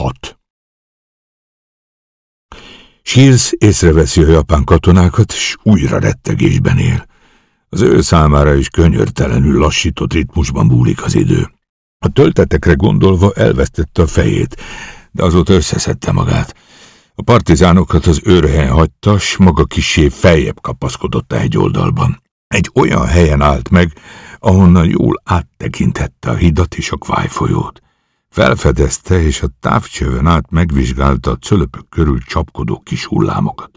6. Shields észreveszi a japán katonákat, és újra rettegésben él. Az ő számára is könyörtelenül lassított ritmusban búlik az idő. A töltetekre gondolva elvesztette a fejét, de azóta összeszedte magát. A partizánokat az őrhelyen hagyta, s maga kisé feljebb kapaszkodott egy oldalban. Egy olyan helyen állt meg, ahonnan jól áttekintette a hidat és a Kváj folyót. Felfedezte, és a távcsövön át megvizsgálta a cölöpök körül csapkodó kis hullámokat.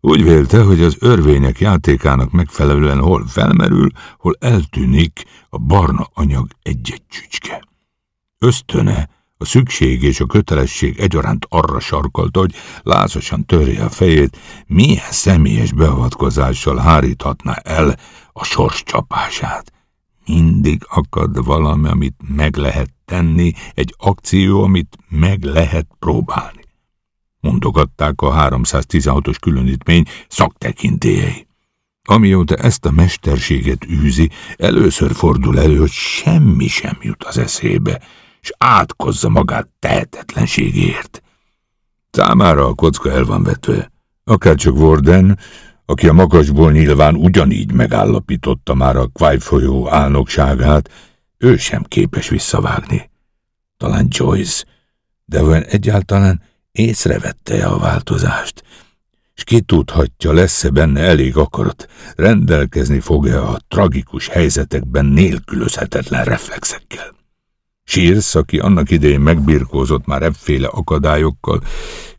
Úgy vélte, hogy az örvények játékának megfelelően hol felmerül, hol eltűnik a barna anyag egy-egy csücske. Ösztöne, a szükség és a kötelesség egyaránt arra sarkolta, hogy lázasan törje a fejét, milyen személyes beavatkozással háríthatná el a sors csapását. Mindig akad valami, amit meg lehet tenni, egy akció, amit meg lehet próbálni. Mondogatták a 316-os különítmény szaktekintélyei. Amióta ezt a mesterséget űzi, először fordul elő, hogy semmi sem jut az eszébe, és átkozza magát tehetetlenségért. Számára a kocka el van vetve. Akárcsak Warden, aki a magasból nyilván ugyanígy megállapította már a Quai folyó álnokságát, ő sem képes visszavágni. Talán Joyce, de olyan egyáltalán észrevette-e a változást, és ki tudhatja, lesz-e benne elég akarat, rendelkezni fog-e a tragikus helyzetekben nélkülözhetetlen reflexekkel. Sírsz, aki annak idején megbirkózott már ebbféle akadályokkal,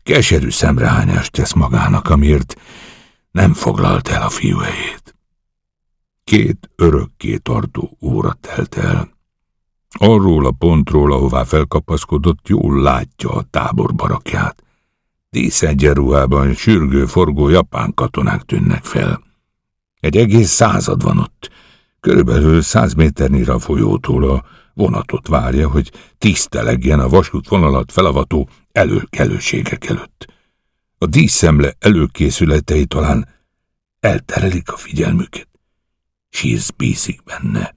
keserű szemrehányást tesz magának, amiért nem foglalt el a fiú. Két örökké tartó óra telt el. Arról a pontról, ahová felkapaszkodott, jól látja a tábor barakját. Díszegyenruhában sürgő, forgó japán katonák tűnnek fel. Egy egész század van ott. Körülbelül száz méternyire a folyótól a vonatot várja, hogy tisztelegjen a vasútvonalat felavató előkelőségek előtt. A díszemle előkészületei talán elterelik a figyelmüket. Sírsz bízik benne.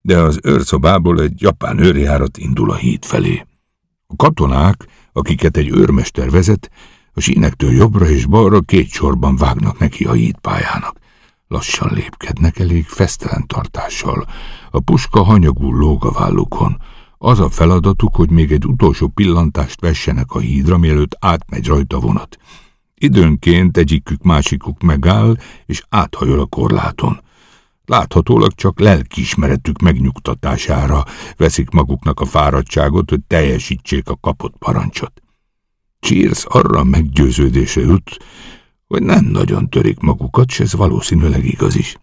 De az őrszobából egy japán őrjárat indul a híd felé. A katonák, akiket egy őrmester vezet, a sínektől jobbra és balra két sorban vágnak neki a hídpályának. Lassan lépkednek elég fesztelen tartással. A puska hanyagul lóg a vállukon. Az a feladatuk, hogy még egy utolsó pillantást vessenek a hídra, mielőtt átmegy rajta vonat. Időnként egyikük másikuk megáll, és áthajol a korláton. Láthatólag csak lelkiismeretük megnyugtatására veszik maguknak a fáradtságot, hogy teljesítsék a kapott parancsot. Cheers arra meggyőződése jut, hogy nem nagyon törik magukat, s ez valószínűleg igaz is.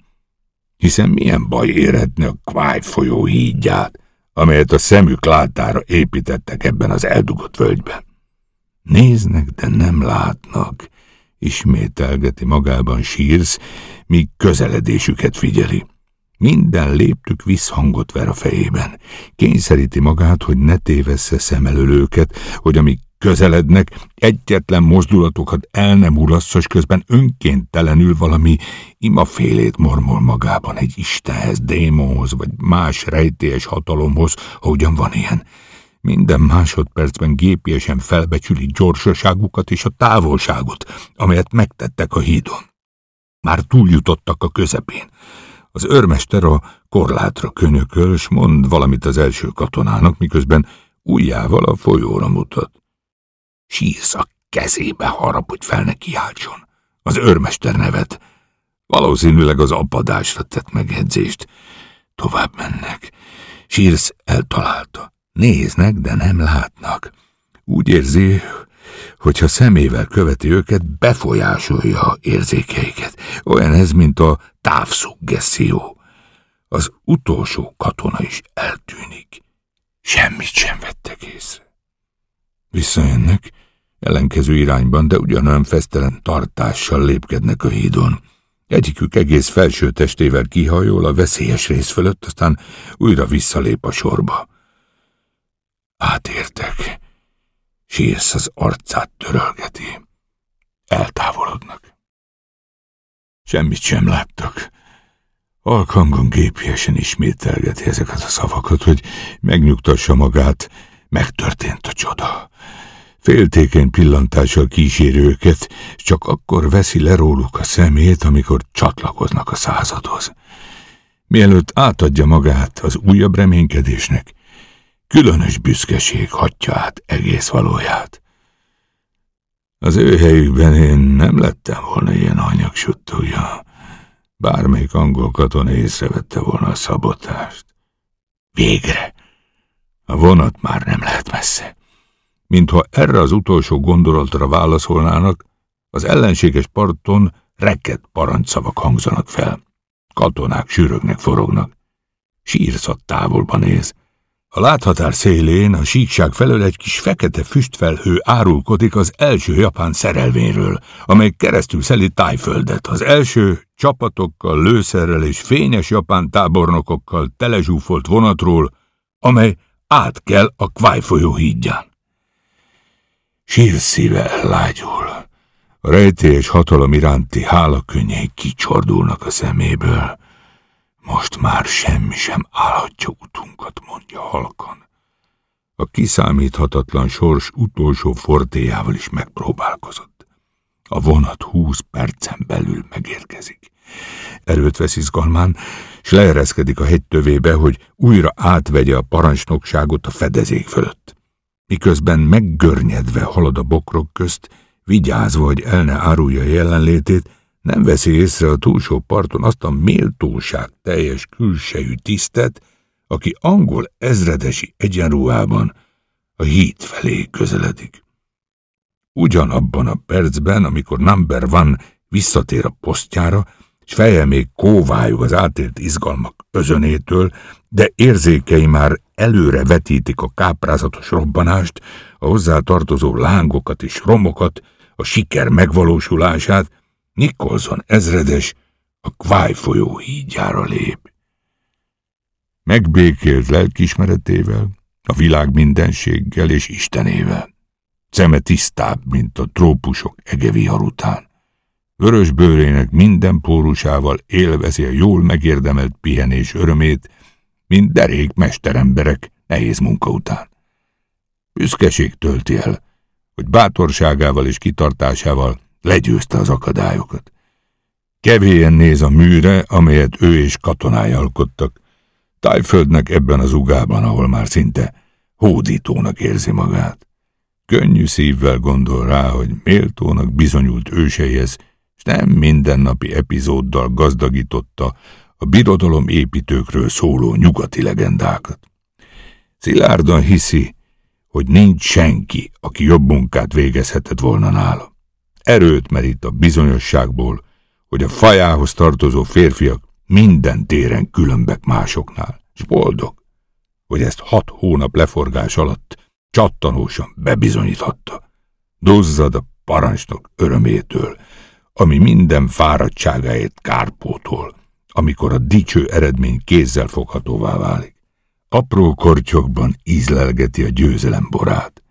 Hiszen milyen baj érhetne a Kváj folyó hídját, amelyet a szemük látára építettek ebben az eldugott völgyben. Néznek, de nem látnak, ismételgeti magában sírsz, míg közeledésüket figyeli. Minden léptük visszhangot ver a fejében. Kényszeríti magát, hogy ne tévessze szem elől hogy amíg közelednek, egyetlen mozdulatokat el nem urasszos, közben önkéntelenül valami imafélét mormol magában egy istenhez, démonhoz, vagy más rejtélyes hatalomhoz, hogyan van ilyen. Minden másodpercben gépiesen felbecsüli gyorsaságukat és a távolságot, amelyet megtettek a hídon. Már túljutottak a közepén. Az őrmester a korlátra könyököl, s mond valamit az első katonának, miközben ujjával a folyóra mutat. Sírsz a kezébe harap, hogy fel ne kiáltson. Az őrmester nevet. Valószínűleg az apadásra tett megjegyzést. Tovább mennek. Sírsz eltalálta. Néznek, de nem látnak. Úgy érzi, hogyha szemével követi őket, befolyásolja érzékeiket. Olyan ez, mint a távszuggeszió. Az utolsó katona is eltűnik. Semmit sem vettek észre. Visszajönnek, ellenkező irányban, de ugyanolyan fesztelen tartással lépkednek a hídon. Egyikük egész felső testével kihajol a veszélyes rész fölött, aztán újra visszalép a sorba. Átértek. Sírsz az arcát törölgeti. Eltávolodnak. Semmit sem láttak. Alkangon gépiesen ismételgeti ezeket a szavakat, hogy megnyugtassa magát, megtörtént a csoda. Féltékeny pillantással kíséri őket, csak akkor veszi le róluk a szemét, amikor csatlakoznak a századhoz. Mielőtt átadja magát az újabb reménykedésnek, különös büszkeség hatja át egész valóját. Az ő helyükben én nem lettem volna ilyen anyagsuttúja. Bármelyik angol katona észrevette volna a szabotást. Végre! A vonat már nem lehet messze. Mintha erre az utolsó gondolatra válaszolnának, az ellenséges parton rekett parancsszavak hangzanak fel. Katonák sűrögnek, forognak. Sírszat távolban néz. A láthatár szélén a síkság felől egy kis fekete füstfelhő árulkodik az első japán szerelvényről, amely keresztül szeli tájföldet. Az első csapatokkal, lőszerrel és fényes japán tábornokokkal telezsúfolt vonatról, amely át kell a Kváj folyó hídján. Sír szíve ellágyul. A rejtélyes hatalom iránti hálakönnyei kicsordulnak a szeméből. Most már semmi sem állhatja utunkat, mondja halkan. A kiszámíthatatlan sors utolsó fortéjával is megpróbálkozott. A vonat húsz percen belül megérkezik. Erőt vesz izgalmán, s leereszkedik a hegy tövébe, hogy újra átvegye a parancsnokságot a fedezék fölött. Miközben meggörnyedve halad a bokrok közt, vigyázva, hogy el ne árulja jelenlétét, nem veszi észre a túlsó parton azt a méltóság teljes külsejű tisztet, aki angol ezredesi egyenruhában a híd felé közeledik. Ugyanabban a percben, amikor Number One visszatér a posztjára, s feje még kóvályog az átélt izgalmak özönétől, de érzékei már előre vetítik a káprázatos robbanást, a hozzá tartozó lángokat és romokat, a siker megvalósulását, Nicholson ezredes a Kváj folyó hídjára lép. Megbékélt lelkismeretével, a világ mindenséggel és Istenével. Szeme tisztább, mint a trópusok egevihar után. Vörös bőrének minden pórusával élvezi a jól megérdemelt pihenés örömét, mint derék mesteremberek nehéz munka után. Büszkeség tölti el, hogy bátorságával és kitartásával legyőzte az akadályokat. Kevélyen néz a műre, amelyet ő és katonái alkottak. Tájföldnek ebben az ugában, ahol már szinte hódítónak érzi magát. Könnyű szívvel gondol rá, hogy méltónak bizonyult őseihez, nem mindennapi epizóddal gazdagította a birodalom építőkről szóló nyugati legendákat. Szilárdan hiszi, hogy nincs senki, aki jobb munkát végezhetett volna nála. Erőt merít a bizonyosságból, hogy a fajához tartozó férfiak minden téren különbek másoknál, és boldog, hogy ezt hat hónap leforgás alatt csattanósan bebizonyíthatta. Dozzad a parancsnok örömétől, ami minden fáradtságáért kárpótol, amikor a dicső eredmény kézzel foghatóvá válik. Apró kortyokban ízlelgeti a győzelem borát.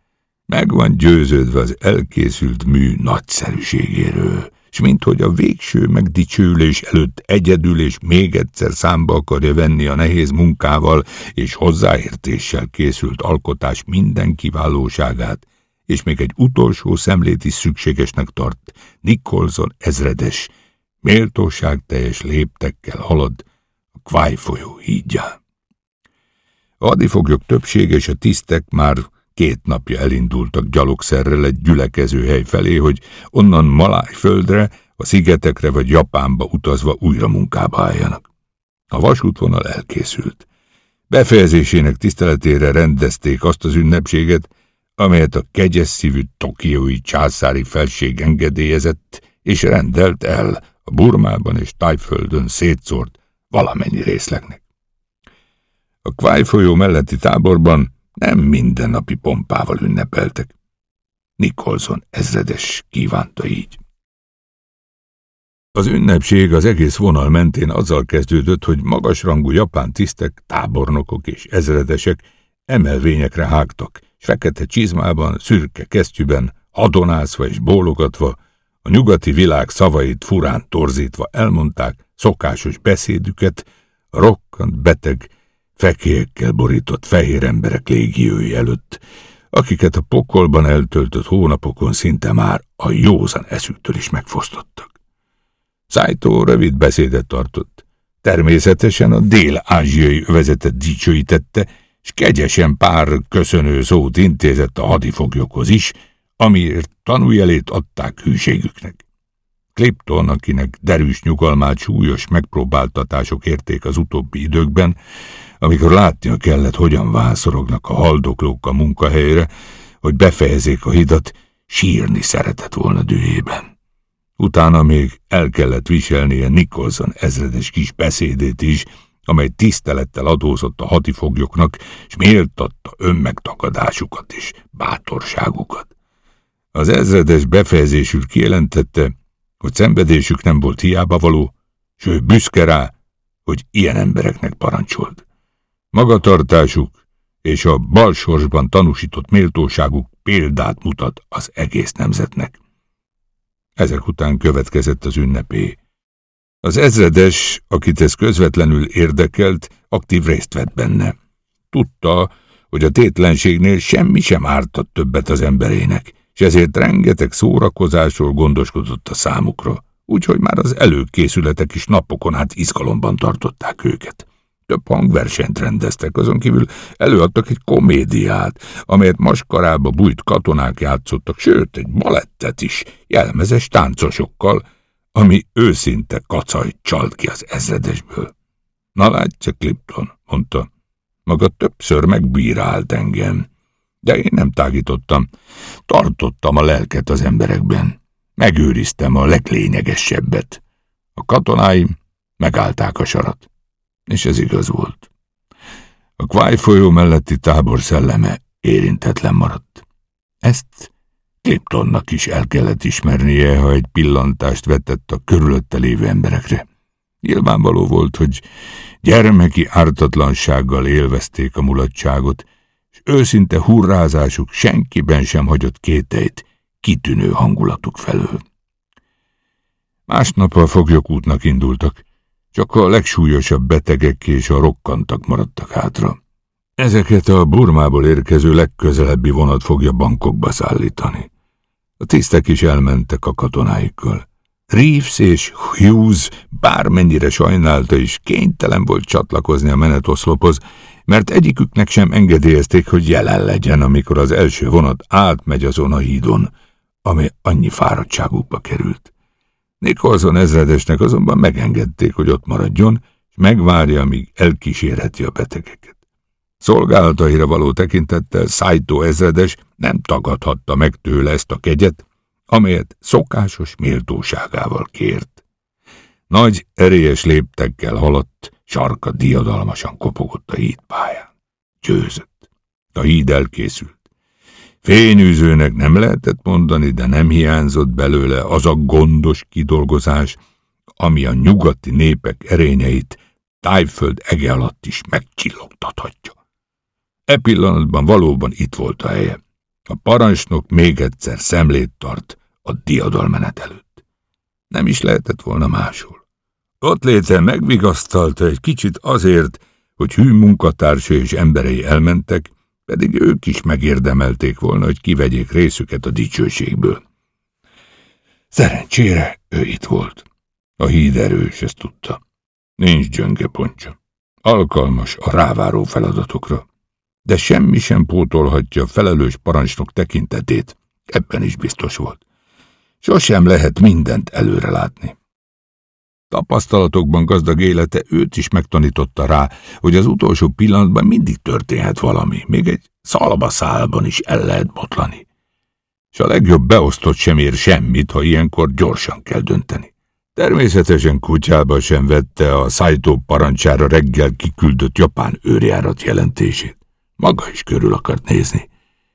Meg győződve az elkészült mű nagyszerűségéről, és minthogy a végső megdicsőlés előtt egyedül és még egyszer számba akarja venni a nehéz munkával és hozzáértéssel készült alkotás minden kiválóságát, és még egy utolsó szemlét is szükségesnek tart, Nicholson ezredes, méltóság teljes léptekkel halad a Kváj folyó hídján. A hadifoglyok többsége és a tisztek már két napja elindultak gyalogszerrel egy gyülekező hely felé, hogy onnan Malájföldre, a szigetekre vagy Japánba utazva újra munkába álljanak. A vasútvonal elkészült. Befejezésének tiszteletére rendezték azt az ünnepséget, amelyet a kegyes szívű tokiói császári felség engedélyezett és rendelt el a Burmában és Tájföldön szétszórt valamennyi részlegnek. A Kváj folyó melletti táborban nem mindennapi pompával ünnepeltek. Nicholson ezredes kívánta így. Az ünnepség az egész vonal mentén azzal kezdődött, hogy magasrangú japán tisztek, tábornokok és ezredesek emelvényekre hágtak, s fekete csizmában, szürke kesztyűben, hadonászva és bólogatva, a nyugati világ szavait furán torzítva elmondták szokásos beszédüket, a rokkant beteg, fekélyekkel borított fehér emberek légiói előtt, akiket a pokolban eltöltött hónapokon szinte már a józan eszüktől is megfosztottak. Szájtó rövid beszédet tartott. Természetesen a dél-ázsiai övezetet dicsőítette, és kegyesen pár köszönő szót intézett a hadifoglyokhoz is, amiért tanújelét adták hűségüknek. Clipton, akinek derűs nyugalmát súlyos megpróbáltatások érték az utóbbi időkben, amikor látnia kellett, hogyan vászorognak a haldoklók a munkahelyre, hogy befejezzék a hidat, sírni szeretett volna dühében. Utána még el kellett viselnie Nicholson ezredes kis beszédét is, amely tisztelettel adózott a hadifoglyoknak, és méltatta önmegtakadásukat és bátorságukat. Az ezredes befejezésül kijelentette, hogy szenvedésük nem volt hiába való, s ő büszke rá, hogy ilyen embereknek parancsolt. Magatartásuk és a balsorsban tanúsított méltóságuk példát mutat az egész nemzetnek. Ezek után következett az ünnepé. Az ezredes, akit ez közvetlenül érdekelt, aktív részt vett benne. Tudta, hogy a tétlenségnél semmi sem ártott többet az emberének, és ezért rengeteg szórakozásról gondoskodott a számukra, úgyhogy már az előkészületek is napokon át izgalomban tartották őket. Több hangversenyt rendeztek, azon kívül előadtak egy komédiát, amelyet maskarába bújt katonák játszottak, sőt, egy balettet is, jelmezes táncosokkal, ami őszinte kacaj csalt ki az ezredesből. Na látja, Clipton, mondta, maga többször megbírált engem, de én nem tágítottam. Tartottam a lelket az emberekben. Megőriztem a leglényegesebbet. A katonáim megállták a sarat. És ez igaz volt. A Kváj folyó melletti tábor szelleme érintetlen maradt. Ezt Cliptonnak is el kellett ismernie, ha egy pillantást vetett a körülötte lévő emberekre. Nyilvánvaló volt, hogy gyermeki ártatlansággal élvezték a mulatságot, és őszinte hurrázásuk senkiben sem hagyott kételyt kitűnő hangulatuk felől. Másnap a foglyok útnak indultak, csak a legsúlyosabb betegek és a rokkantak maradtak hátra. Ezeket a Burmából érkező legközelebbi vonat fogja bankokba szállítani. A tisztek is elmentek a katonáikkal. Reeves és Hughes bármennyire sajnálta is kénytelen volt csatlakozni a menetoszlophoz, mert egyiküknek sem engedélyezték, hogy jelen legyen, amikor az első vonat átmegy azon a hídon, ami annyi fáradtságukba került. Nicholson ezredesnek azonban megengedték, hogy ott maradjon, és megvárja, míg elkísérheti a betegeket. Szolgálataira való tekintettel Szájtó ezredes nem tagadhatta meg tőle ezt a kegyet, amelyet szokásos méltóságával kért. Nagy, erélyes léptekkel haladt, sarka diadalmasan kopogott a hídpályán. Győzött. A híd elkészült. Fényűzőnek nem lehetett mondani, de nem hiányzott belőle az a gondos kidolgozás, ami a nyugati népek erényeit tájföld ege alatt is megcsillogtathatja. E pillanatban valóban itt volt a helye. A parancsnok még egyszer szemlét tart a diadalmenet előtt. Nem is lehetett volna máshol. Ott léte megvigasztalta egy kicsit azért, hogy hű munkatársa és emberei elmentek, pedig ők is megérdemelték volna, hogy kivegyék részüket a dicsőségből. Szerencsére ő itt volt. A híd erős, ezt tudta. Nincs gyönge pontja. Alkalmas a ráváró feladatokra. De semmi sem pótolhatja felelős parancsnok tekintetét, ebben is biztos volt. Sosem lehet mindent előre látni. Tapasztalatokban gazdag élete őt is megtanította rá, hogy az utolsó pillanatban mindig történhet valami, még egy szalbaszálban is el lehet botlani. És a legjobb beosztott sem ér semmit, ha ilyenkor gyorsan kell dönteni. Természetesen kutyába sem vette a szájtó parancsára reggel kiküldött japán őrjárat jelentését. Maga is körül akart nézni,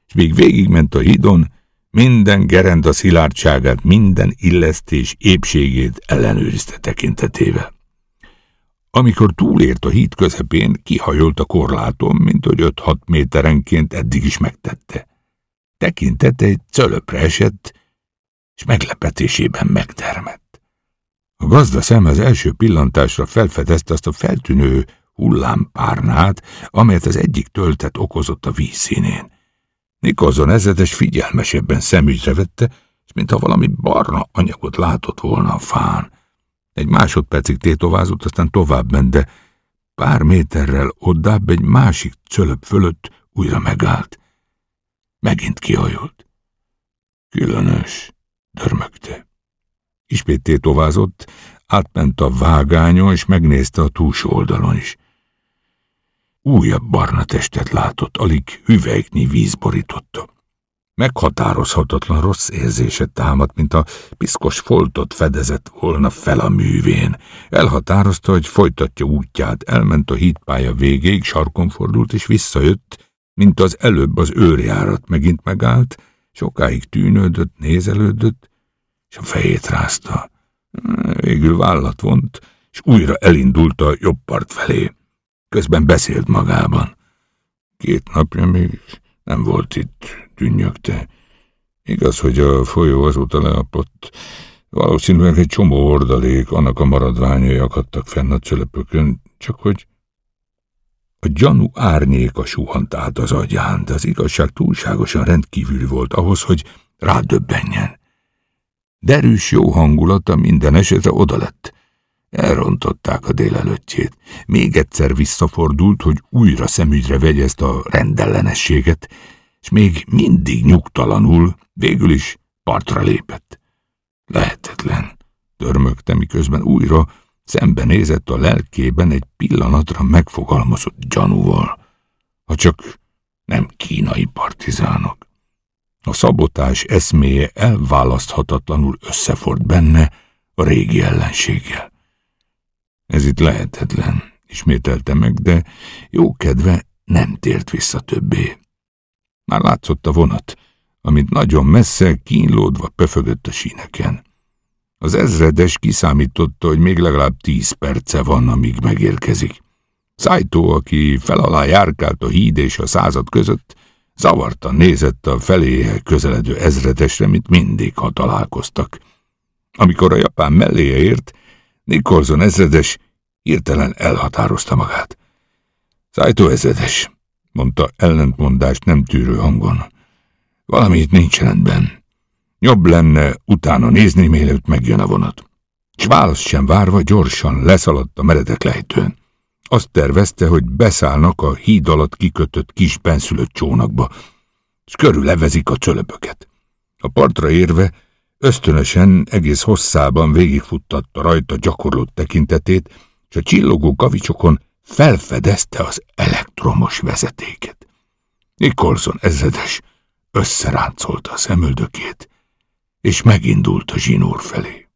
és még végigment a hídon, minden gerenda szilárdságát, minden illesztés épségét ellenőrizte tekintetével. Amikor túlért a híd közepén, kihajolt a korlátom, mint hogy 5-6 méterenként eddig is megtette. Tekintete egy cölöpre esett, és meglepetésében megtermett. A gazda szem az első pillantásra felfedezte azt a feltűnő hullámpárnát, amelyet az egyik töltet okozott a vízszínén. Nikolson ezredes figyelmesebben szemügyre vette, és mintha valami barna anyagot látott volna a fán. Egy másodpercig tétovázott, aztán tovább ment, de pár méterrel oddább egy másik cölöp fölött újra megállt. Megint kihajolt. Különös, dörmögte. Ismét tétovázott, átment a vágányon, és megnézte a túlsó oldalon is. Újabb barna testet látott, alig hüvelyknyi víz borította. Meghatározhatatlan rossz érzése támadt, mint a piszkos foltot fedezett volna fel a művén. Elhatározta, hogy folytatja útját, elment a hídpálya végéig, sarkon fordult és visszajött, mint az előbb az őrjárat megint megállt, sokáig tűnődött, nézelődött, és a fejét rázta. Végül vállat vont, és újra elindult a jobb part felé. Közben beszélt magában. Két napja még nem volt itt, tűnnyögte. Igaz, hogy a folyó azóta leapott. Valószínűleg egy csomó ordalék, annak a maradványai akadtak fenn a cölepökön, csak hogy a gyanú árnyéka suhant át az agyán, de az igazság túlságosan rendkívüli volt ahhoz, hogy rádöbbenjen. Derűs jó hangulata minden esetre oda lett. Elrontották a délelőttjét. Még egyszer visszafordult, hogy újra szemügyre vegye ezt a rendellenességet, és még mindig nyugtalanul, végül is partra lépett. Lehetetlen, törmögte, miközben újra szembenézett a lelkében egy pillanatra megfogalmazott gyanúval, ha csak nem kínai partizánok. A szabotás eszméje elválaszthatatlanul összefort benne a régi ellenséggel. Ez itt lehetetlen, ismételte meg, de jó kedve nem tért vissza többé. Már látszott a vonat, amit nagyon messze kínlódva pöfögött a síneken. Az ezredes kiszámította, hogy még legalább tíz perce van, amíg megérkezik. Szájtó, aki felalá járkált a híd és a század között, zavartan nézett a feléje közeledő ezredesre, mint mindig, ha találkoztak. Amikor a japán melléje ért, Nikolson ezredes hirtelen elhatározta magát. Szájtó ezredes, mondta ellentmondást nem tűrő hangon. Valami itt nincs rendben. Jobb lenne utána nézni, mielőtt megjön a vonat. S választ sem várva gyorsan leszaladt a meredek lejtőn. Azt tervezte, hogy beszállnak a híd alatt kikötött kis benszülött csónakba, és körülevezik a csölöpöket. A partra érve ösztönösen egész hosszában végigfuttatta rajta gyakorlott tekintetét, és a csillogó kavicsokon felfedezte az elektromos vezetéket. Nikolson ezredes összeráncolta a szemöldökét, és megindult a zsinór felé.